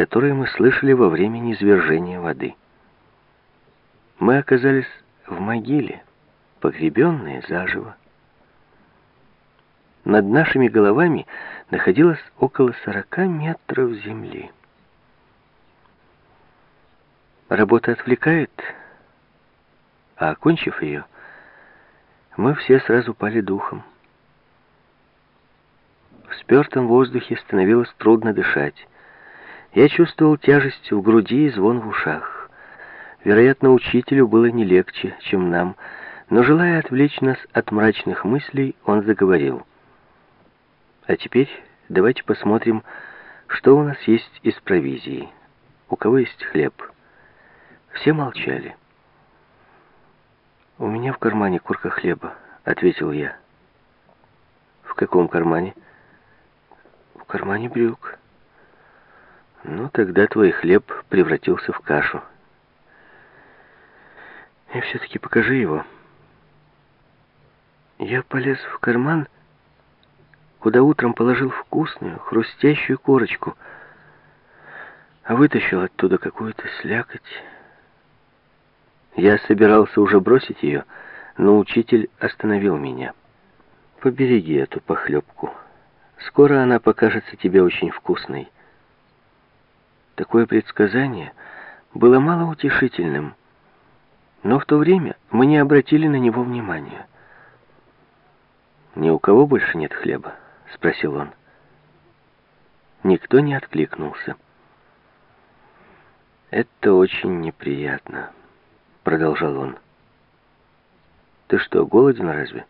которые мы слышали во время низвержения воды. Мы оказались в могиле, погребенные заживо. Над нашими головами находилось около сорока метров земли. Работа отвлекает, а окончив ее, мы все сразу пали духом. В спертом воздухе становилось трудно дышать. Я чувствовал тяжесть в груди и звон в ушах. Вероятно, учителю было не легче, чем нам, но, желая отвлечь нас от мрачных мыслей, он заговорил. «А теперь давайте посмотрим, что у нас есть из провизии. У кого есть хлеб?» Все молчали. «У меня в кармане курка хлеба», — ответил я. «В каком кармане?» «В кармане брюк». «Ну, тогда твой хлеб превратился в кашу». «И все-таки покажи его». Я полез в карман, куда утром положил вкусную, хрустящую корочку, а вытащил оттуда какую-то слякоть. Я собирался уже бросить ее, но учитель остановил меня. «Побереги эту похлебку. Скоро она покажется тебе очень вкусной». Такое предсказание было малоутешительным, но в то время мы не обратили на него внимания. «Ни у кого больше нет хлеба?» — спросил он. Никто не откликнулся. «Это очень неприятно» продолжал он. Ты что, голоден разве?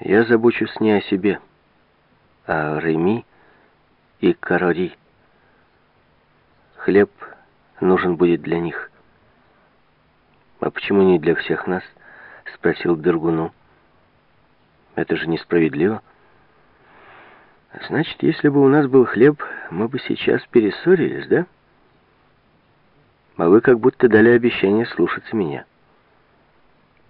Я забочусь не о себе, а о Реми и Карори. Хлеб нужен будет для них. А почему не для всех нас? Спросил Бергуну. Это же несправедливо. Значит, если бы у нас был хлеб, мы бы сейчас перессорились, да? а вы как будто дали обещание слушаться меня.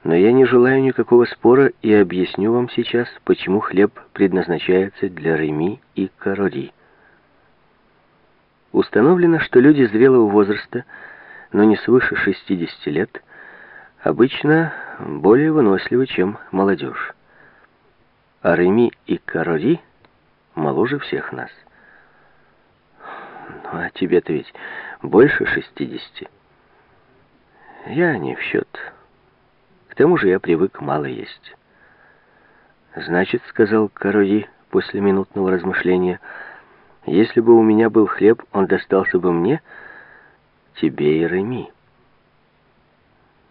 Но я не желаю никакого спора и объясню вам сейчас, почему хлеб предназначается для Реми и Карори. Установлено, что люди зрелого возраста, но не свыше 60 лет, обычно более выносливы, чем молодежь. А Реми и Карори моложе всех нас. Ну, а тебе-то ведь больше шестидесяти. Я не в счет. К тому же я привык мало есть. Значит, сказал Карои после минутного размышления, если бы у меня был хлеб, он достался бы мне, тебе и Реми.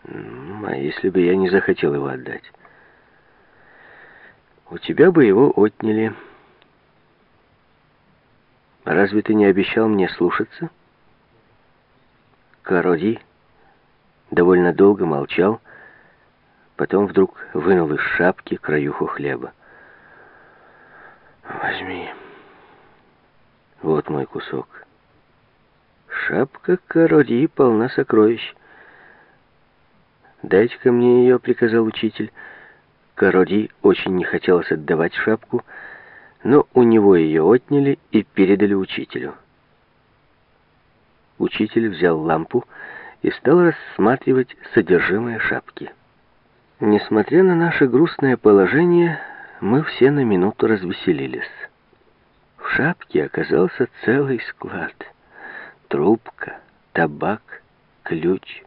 А если бы я не захотел его отдать? У тебя бы его отняли. Разве ты не обещал мне слушаться? Кароди довольно долго молчал, потом вдруг вынул из шапки краюху хлеба. «Возьми. Вот мой кусок». Шапка Кароди полна сокровищ. «Дайте-ка мне ее», — приказал учитель. Кароди очень не хотелось отдавать шапку, но у него ее отняли и передали учителю. Учитель взял лампу и стал рассматривать содержимое шапки. Несмотря на наше грустное положение, мы все на минуту развеселились. В шапке оказался целый склад. Трубка, табак, ключ,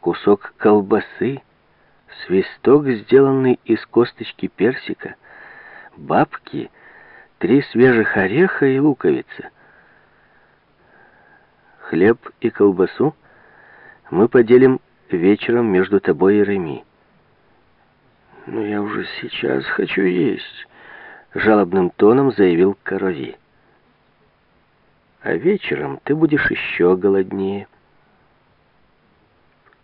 кусок колбасы, свисток, сделанный из косточки персика, бабки, три свежих ореха и луковица — Хлеб и колбасу мы поделим вечером между тобой и Реми. «Но я уже сейчас хочу есть», — жалобным тоном заявил Корови. «А вечером ты будешь еще голоднее».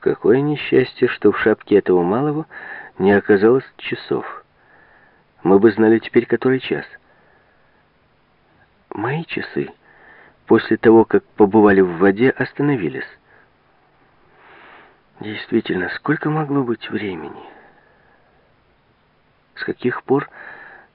Какое несчастье, что в шапке этого малого не оказалось часов. Мы бы знали теперь, который час. Мои часы после того, как побывали в воде, остановились. Действительно, сколько могло быть времени? С каких пор